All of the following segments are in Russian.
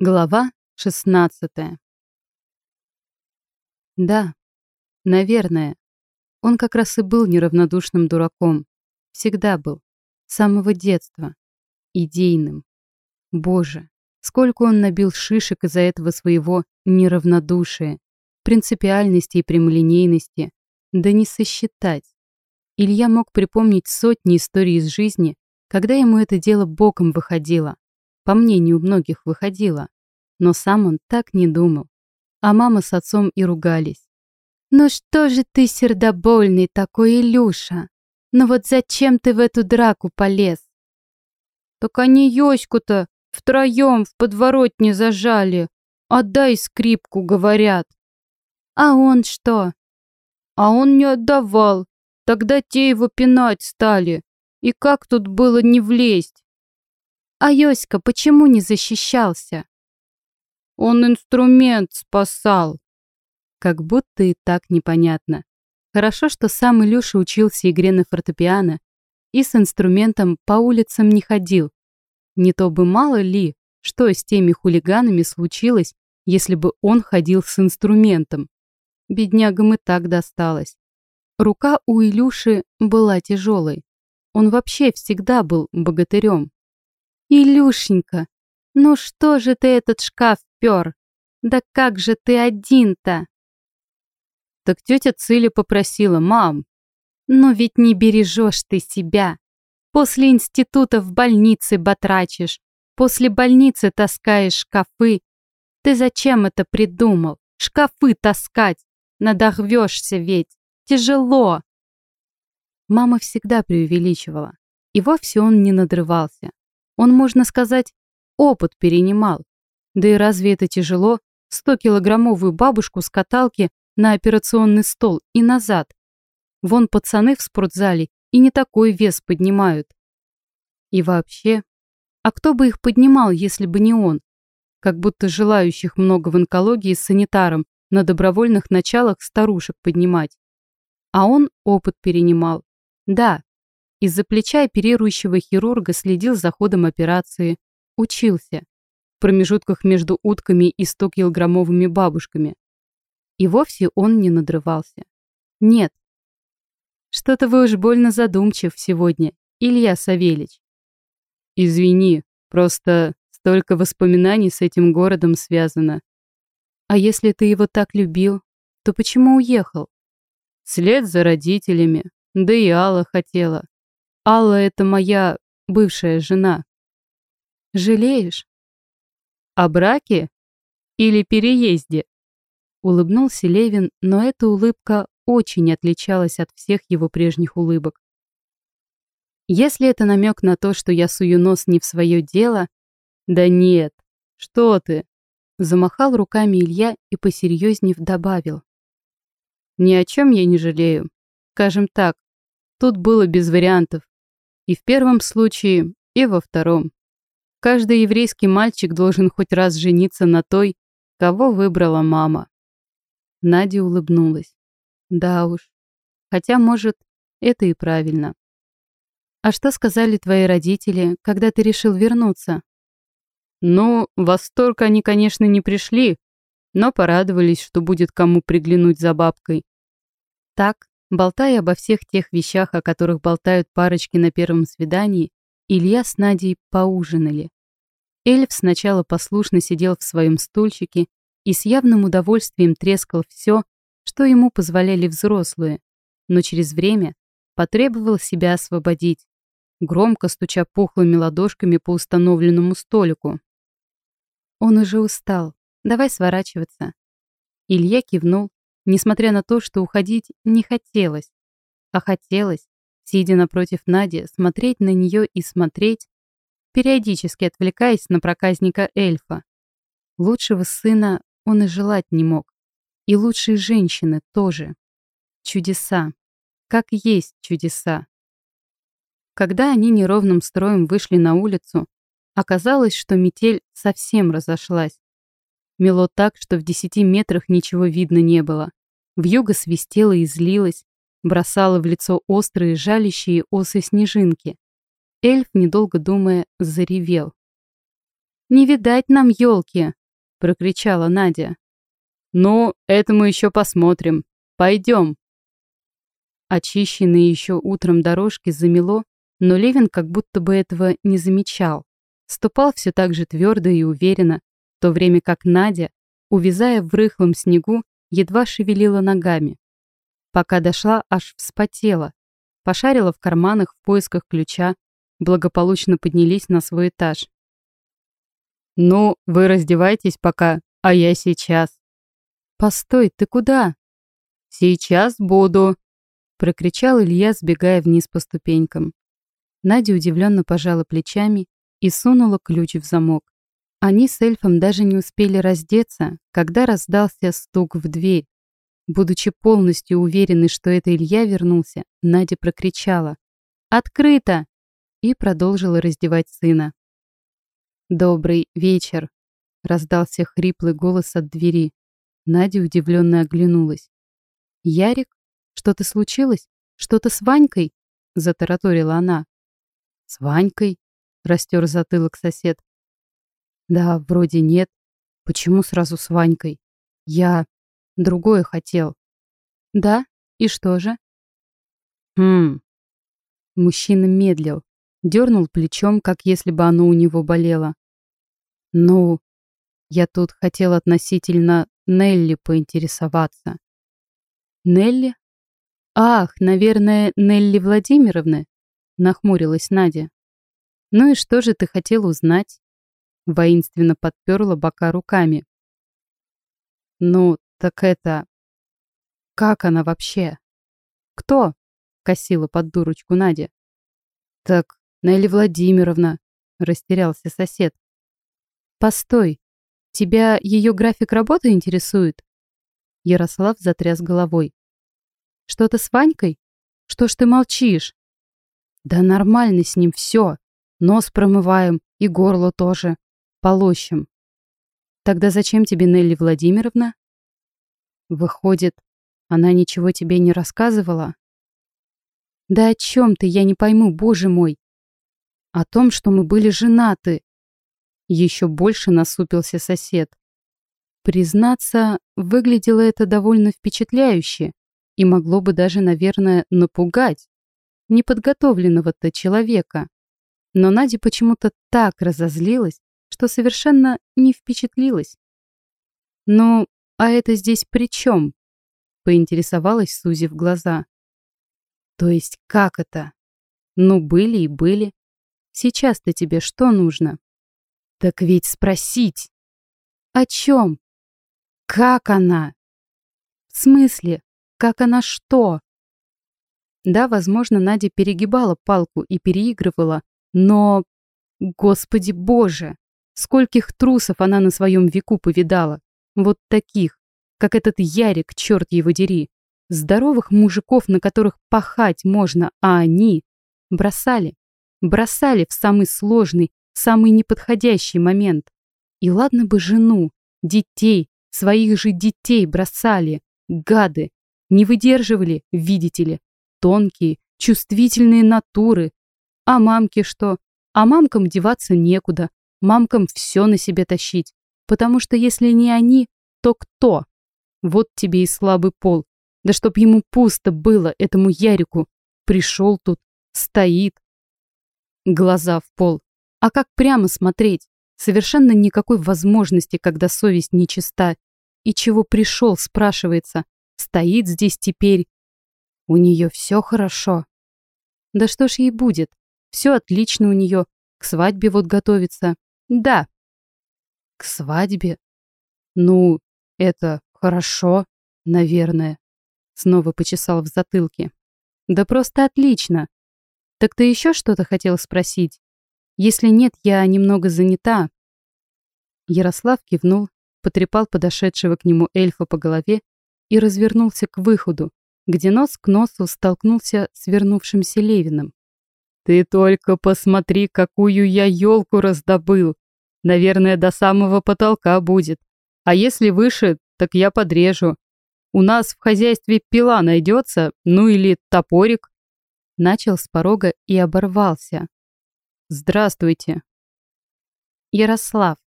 Глава 16 Да, наверное. Он как раз и был неравнодушным дураком. Всегда был. С самого детства. Идейным. Боже, сколько он набил шишек из-за этого своего неравнодушия, принципиальности и прямолинейности. Да не сосчитать. Илья мог припомнить сотни историй из жизни, когда ему это дело боком выходило. По мнению многих, выходило. Но сам он так не думал. А мама с отцом и ругались. «Ну что же ты сердобольный такой, Илюша? Ну вот зачем ты в эту драку полез?» «Так они Йоську-то втроем в подворотне зажали. Отдай скрипку, говорят». «А он что?» «А он не отдавал. Тогда те его пинать стали. И как тут было не влезть?» А Йоська почему не защищался? Он инструмент спасал. Как будто и так непонятно. Хорошо, что сам Илюша учился игре на фортепиано и с инструментом по улицам не ходил. Не то бы мало ли, что с теми хулиганами случилось, если бы он ходил с инструментом. Беднягам и так досталось. Рука у Илюши была тяжелой. Он вообще всегда был богатырем. «Илюшенька, ну что же ты этот шкаф пер? Да как же ты один-то?» Так тетя Циля попросила, мам. «Ну ведь не бережешь ты себя. После института в больнице батрачишь, после больницы таскаешь шкафы. Ты зачем это придумал? Шкафы таскать? Надорвешься ведь. Тяжело!» Мама всегда преувеличивала. И вовсе он не надрывался. Он, можно сказать, опыт перенимал. Да и разве это тяжело? 100-килограммовую бабушку с каталки на операционный стол и назад. Вон пацаны в спортзале и не такой вес поднимают. И вообще, а кто бы их поднимал, если бы не он? Как будто желающих много в онкологии с санитаром на добровольных началах старушек поднимать. А он опыт перенимал. Да, из-за плеча оперирующего хирурга следил за ходом операции. Учился. В промежутках между утками и 100-килограммовыми бабушками. И вовсе он не надрывался. Нет. Что-то вы уж больно задумчив сегодня, Илья Савельич. Извини, просто столько воспоминаний с этим городом связано. А если ты его так любил, то почему уехал? След за родителями, да и Алла хотела. Алла — это моя бывшая жена. Жалеешь? О браке или переезде? Улыбнулся Левин, но эта улыбка очень отличалась от всех его прежних улыбок. Если это намек на то, что я сую нос не в свое дело... Да нет, что ты? Замахал руками Илья и посерьезнее добавил. Ни о чем я не жалею. Скажем так, тут было без вариантов. И в первом случае, и во втором. Каждый еврейский мальчик должен хоть раз жениться на той, кого выбрала мама. Надя улыбнулась. Да уж. Хотя, может, это и правильно. А что сказали твои родители, когда ты решил вернуться? Ну, в восторг они, конечно, не пришли, но порадовались, что будет кому приглянуть за бабкой. Так, Болтая обо всех тех вещах, о которых болтают парочки на первом свидании, Илья с Надей поужинали. Эльф сначала послушно сидел в своем стульчике и с явным удовольствием трескал все, что ему позволяли взрослые, но через время потребовал себя освободить, громко стуча пухлыми ладошками по установленному столику. Он уже устал. Давай сворачиваться. Илья кивнул несмотря на то, что уходить не хотелось. А хотелось, сидя напротив Нади, смотреть на нее и смотреть, периодически отвлекаясь на проказника эльфа. Лучшего сына он и желать не мог. И лучшей женщины тоже. Чудеса. Как есть чудеса. Когда они неровным строем вышли на улицу, оказалось, что метель совсем разошлась. Мело так, что в десяти метрах ничего видно не было. Вьюга свистела и злилась, бросала в лицо острые жалящие осы снежинки. Эльф, недолго думая, заревел. Не видать нам елки!» — прокричала Надя. «Ну, это мы еще посмотрим. Пойдем». Очищенные еще утром дорожки замело, но Левин как будто бы этого не замечал. Ступал все так же твердо и уверенно, то время как Надя, увязая в рыхлом снегу, едва шевелила ногами. Пока дошла, аж вспотела. Пошарила в карманах в поисках ключа, благополучно поднялись на свой этаж. «Ну, вы раздевайтесь пока, а я сейчас». «Постой, ты куда?» «Сейчас буду», — прокричал Илья, сбегая вниз по ступенькам. Надя удивленно пожала плечами и сунула ключ в замок. Они с эльфом даже не успели раздеться, когда раздался стук в дверь. Будучи полностью уверенной, что это Илья вернулся, Надя прокричала «Открыто!» и продолжила раздевать сына. «Добрый вечер!» — раздался хриплый голос от двери. Надя удивленно оглянулась. «Ярик? Что-то случилось? Что-то с Ванькой?» — затараторила она. «С Ванькой?» — растер затылок сосед. «Да, вроде нет. Почему сразу с Ванькой? Я другое хотел». «Да? И что же?» «Хм...» Мужчина медлил, дернул плечом, как если бы оно у него болело. «Ну, я тут хотел относительно Нелли поинтересоваться». «Нелли? Ах, наверное, Нелли Владимировны?» Нахмурилась Надя. «Ну и что же ты хотел узнать?» Воинственно подперла бока руками. «Ну, так это... Как она вообще?» «Кто?» — косила под дурочку Надя. «Так, Нелли Владимировна», — растерялся сосед. «Постой, тебя ее график работы интересует?» Ярослав затряс головой. «Что-то с Ванькой? Что ж ты молчишь?» Да нормально с ним все. Нос промываем и горло тоже. Полощем. Тогда зачем тебе Нелли Владимировна? Выходит, она ничего тебе не рассказывала? Да о чем ты, я не пойму, боже мой. О том, что мы были женаты. Еще больше насупился сосед. Признаться, выглядело это довольно впечатляюще и могло бы даже, наверное, напугать неподготовленного-то человека. Но Надя почему-то так разозлилась, что совершенно не впечатлилась. «Ну, а это здесь при чем?» — поинтересовалась, сузив глаза. «То есть как это? Ну, были и были. Сейчас-то тебе что нужно?» «Так ведь спросить!» «О чем? Как она?» «В смысле? Как она что?» Да, возможно, Надя перегибала палку и переигрывала, но... Господи боже! Скольких трусов она на своем веку повидала. Вот таких, как этот Ярик, черт его дери. Здоровых мужиков, на которых пахать можно, а они бросали. Бросали в самый сложный, самый неподходящий момент. И ладно бы жену, детей, своих же детей бросали. Гады. Не выдерживали, видите ли, тонкие, чувствительные натуры. А мамки что? А мамкам деваться некуда. Мамкам все на себе тащить. Потому что если не они, то кто? Вот тебе и слабый пол. Да чтоб ему пусто было, этому Ярику. Пришел тут, стоит. Глаза в пол. А как прямо смотреть? Совершенно никакой возможности, когда совесть нечиста. И чего пришел, спрашивается. Стоит здесь теперь у нее все хорошо. Да что ж ей будет? Все отлично у нее. К свадьбе вот готовится. Да. К свадьбе? Ну, это хорошо, наверное. Снова почесал в затылке. Да просто отлично. Так ты еще что-то хотел спросить? Если нет, я немного занята. Ярослав кивнул, потрепал подошедшего к нему эльфа по голове и развернулся к выходу, где нос к носу столкнулся с вернувшимся Левиным. «Ты только посмотри, какую я елку раздобыл! Наверное, до самого потолка будет. А если выше, так я подрежу. У нас в хозяйстве пила найдется, ну или топорик». Начал с порога и оборвался. «Здравствуйте». Ярослав.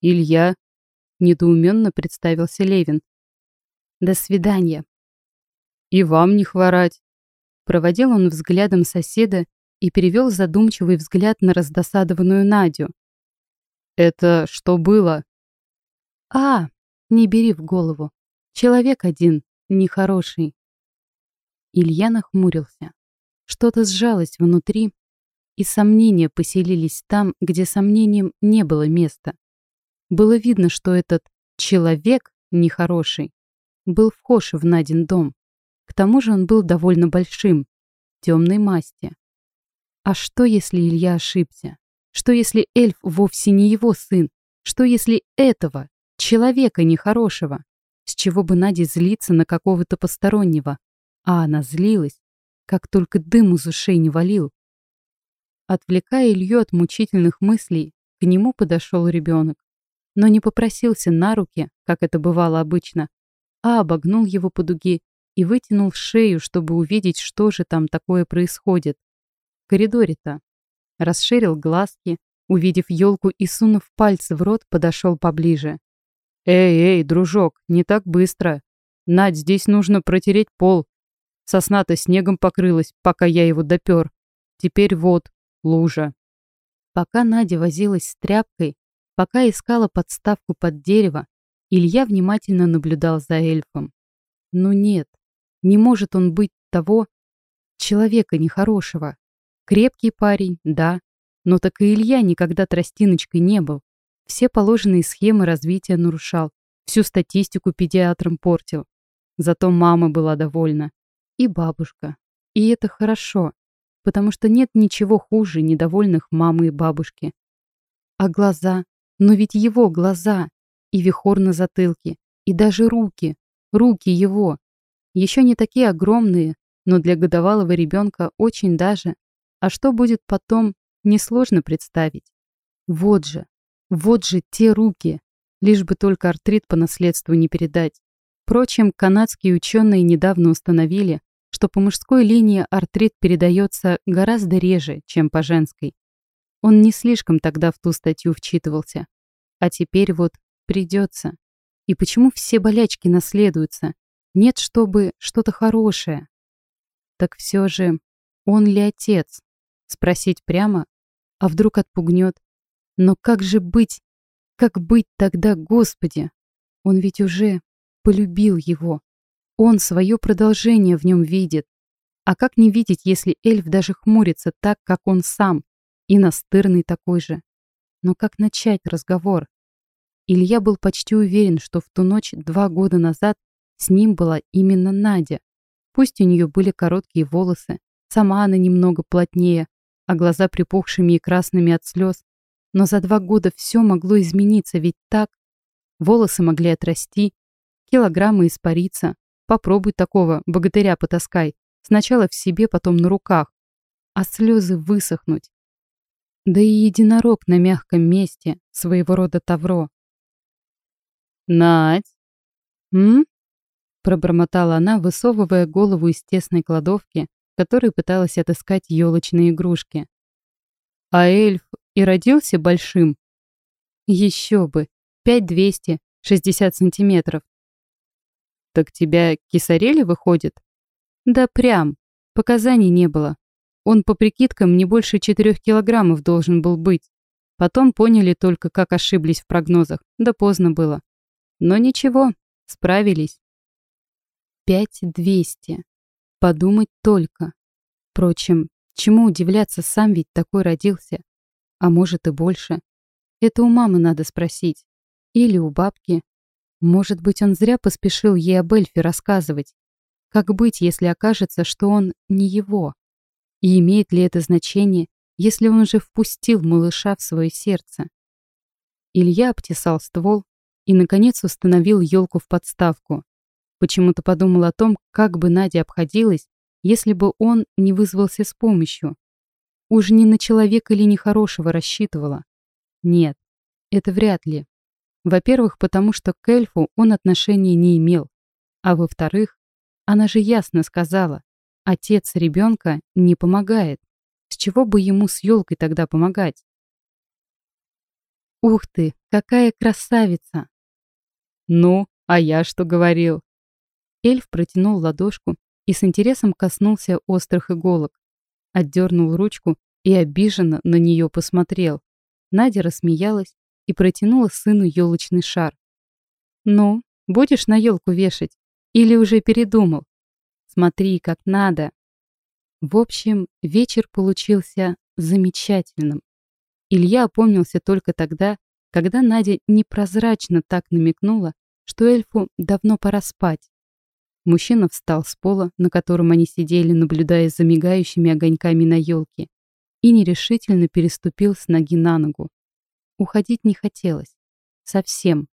Илья. Недоуменно представился Левин. До свидания. И вам не хворать. Проводил он взглядом соседа и перевел задумчивый взгляд на раздосадованную Надю. «Это что было?» «А, не бери в голову. Человек один, нехороший». Илья нахмурился. Что-то сжалось внутри, и сомнения поселились там, где сомнениям не было места. Было видно, что этот человек нехороший был вхож в Надин дом. К тому же он был довольно большим, темной масти. А что, если Илья ошибся? Что, если эльф вовсе не его сын? Что, если этого, человека нехорошего? С чего бы Наде злиться на какого-то постороннего? А она злилась, как только дым из ушей не валил. Отвлекая Илью от мучительных мыслей, к нему подошел ребенок. Но не попросился на руки, как это бывало обычно, а обогнул его по дуге и вытянул шею, чтобы увидеть, что же там такое происходит коридоре-то. Расширил глазки, увидев елку и, сунув пальцы в рот, подошел поближе. «Эй, эй, дружок, не так быстро. Надь, здесь нужно протереть пол. Сосна-то снегом покрылась, пока я его допер. Теперь вот, лужа». Пока Надя возилась с тряпкой, пока искала подставку под дерево, Илья внимательно наблюдал за эльфом. Ну нет, не может он быть того человека нехорошего. Крепкий парень, да, но так и Илья никогда тростиночкой не был. Все положенные схемы развития нарушал, всю статистику педиатром портил. Зато мама была довольна. И бабушка. И это хорошо, потому что нет ничего хуже недовольных мамы и бабушки. А глаза? Но ведь его глаза. И вихор на затылке. И даже руки. Руки его. Еще не такие огромные, но для годовалого ребенка очень даже а что будет потом, несложно представить. Вот же, вот же те руки, лишь бы только артрит по наследству не передать. Впрочем, канадские ученые недавно установили, что по мужской линии артрит передается гораздо реже, чем по женской. Он не слишком тогда в ту статью вчитывался. А теперь вот придется. И почему все болячки наследуются? Нет, чтобы что-то хорошее. Так все же, он ли отец? Спросить прямо? А вдруг отпугнет? Но как же быть? Как быть тогда, Господи? Он ведь уже полюбил его. Он свое продолжение в нем видит. А как не видеть, если эльф даже хмурится так, как он сам, и настырный такой же? Но как начать разговор? Илья был почти уверен, что в ту ночь два года назад с ним была именно Надя. Пусть у нее были короткие волосы, сама она немного плотнее, а глаза припухшими и красными от слез. Но за два года все могло измениться, ведь так? Волосы могли отрасти, килограммы испариться. Попробуй такого, богатыря потаскай. Сначала в себе, потом на руках. А слезы высохнуть. Да и единорог на мягком месте, своего рода тавро. «Надь!» «М?» Пробормотала она, высовывая голову из тесной кладовки, которой пыталась отыскать елочные игрушки. А эльф и родился большим? Еще бы, пять двести, шестьдесят сантиметров. Так тебя кисарели выходит? Да прям, показаний не было. Он по прикидкам не больше четырех килограммов должен был быть. Потом поняли только, как ошиблись в прогнозах, да поздно было. Но ничего, справились. Пять двести. Подумать только. Впрочем, чему удивляться, сам ведь такой родился. А может и больше. Это у мамы надо спросить. Или у бабки. Может быть, он зря поспешил ей об эльфе рассказывать. Как быть, если окажется, что он не его? И имеет ли это значение, если он уже впустил малыша в свое сердце? Илья обтесал ствол и, наконец, установил елку в подставку. Почему-то подумал о том, как бы Надя обходилась, если бы он не вызвался с помощью. Уж не на человека или нехорошего рассчитывала. Нет, это вряд ли. Во-первых, потому что к эльфу он отношения не имел. А во-вторых, она же ясно сказала, отец ребенка не помогает. С чего бы ему с елкой тогда помогать? Ух ты, какая красавица! Ну, а я что говорил? Эльф протянул ладошку и с интересом коснулся острых иголок. Отдернул ручку и обиженно на нее посмотрел. Надя рассмеялась и протянула сыну елочный шар. «Ну, будешь на елку вешать? Или уже передумал? Смотри, как надо!» В общем, вечер получился замечательным. Илья опомнился только тогда, когда Надя непрозрачно так намекнула, что эльфу давно пора спать. Мужчина встал с пола, на котором они сидели, наблюдая за мигающими огоньками на елке, и нерешительно переступил с ноги на ногу. Уходить не хотелось. Совсем.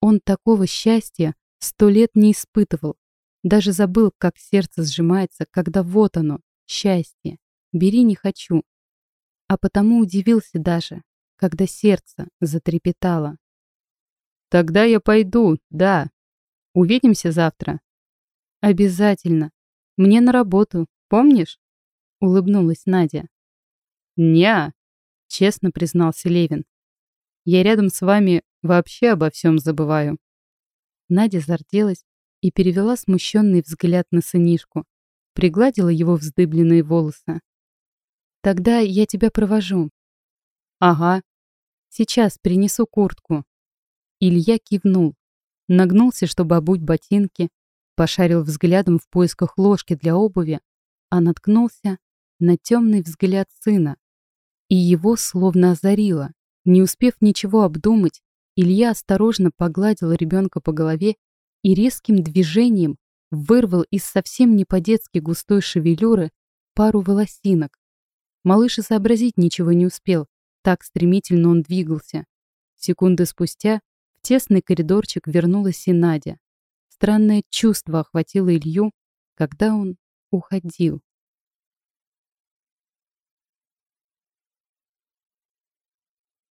Он такого счастья сто лет не испытывал. Даже забыл, как сердце сжимается, когда вот оно, счастье. Бери не хочу. А потому удивился даже, когда сердце затрепетало. Тогда я пойду, да. Увидимся завтра. Обязательно. Мне на работу, помнишь? Улыбнулась Надя. Ня, честно признался Левин. Я рядом с вами вообще обо всем забываю. Надя зарделась и перевела смущенный взгляд на сынишку, пригладила его вздыбленные волосы. «Тогда я тебя провожу». «Ага. Сейчас принесу куртку». Илья кивнул, нагнулся, чтобы обуть ботинки, пошарил взглядом в поисках ложки для обуви, а наткнулся на темный взгляд сына. И его словно озарило. Не успев ничего обдумать, Илья осторожно погладил ребенка по голове и резким движением вырвал из совсем не по-детски густой шевелюры пару волосинок. Малыш и сообразить ничего не успел, так стремительно он двигался. Секунды спустя тесный коридорчик вернулась и Надя. Странное чувство охватило Илью, когда он уходил.